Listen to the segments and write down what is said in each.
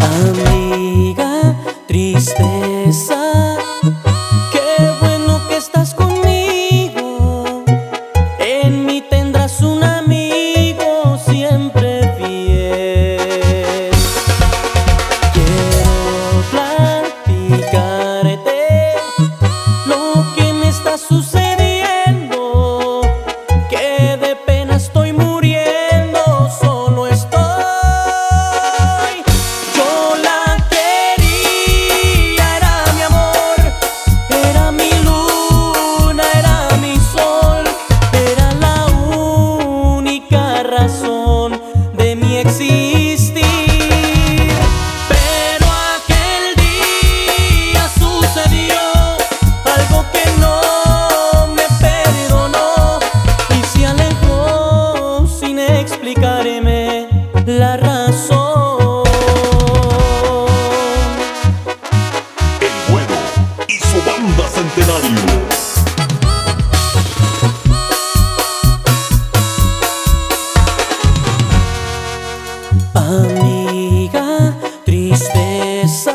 Amiga, tristeza, existir. Pero aquel día sucedió algo que no me perdonó y se alejó sin explicarme la razón. El Güero y su banda Centenario. Tristeza,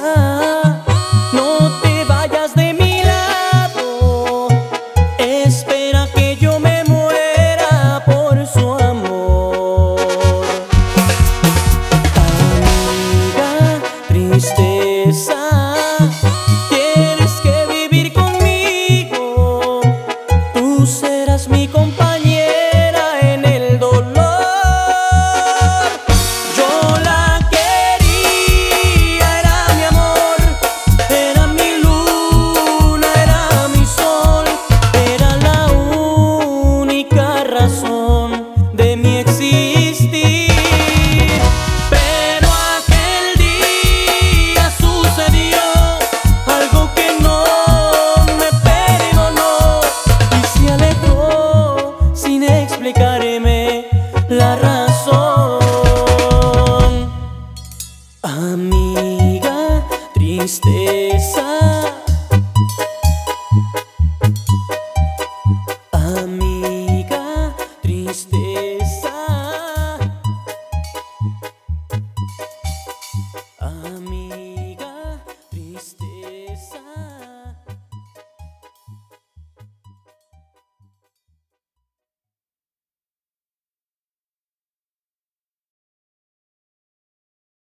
no te vayas de mi lado. Espera que yo me muera por su amor. Amiga, tristeza, tienes que vivir conmigo. Tú serás mi compañera la razón. Amiga, tristeza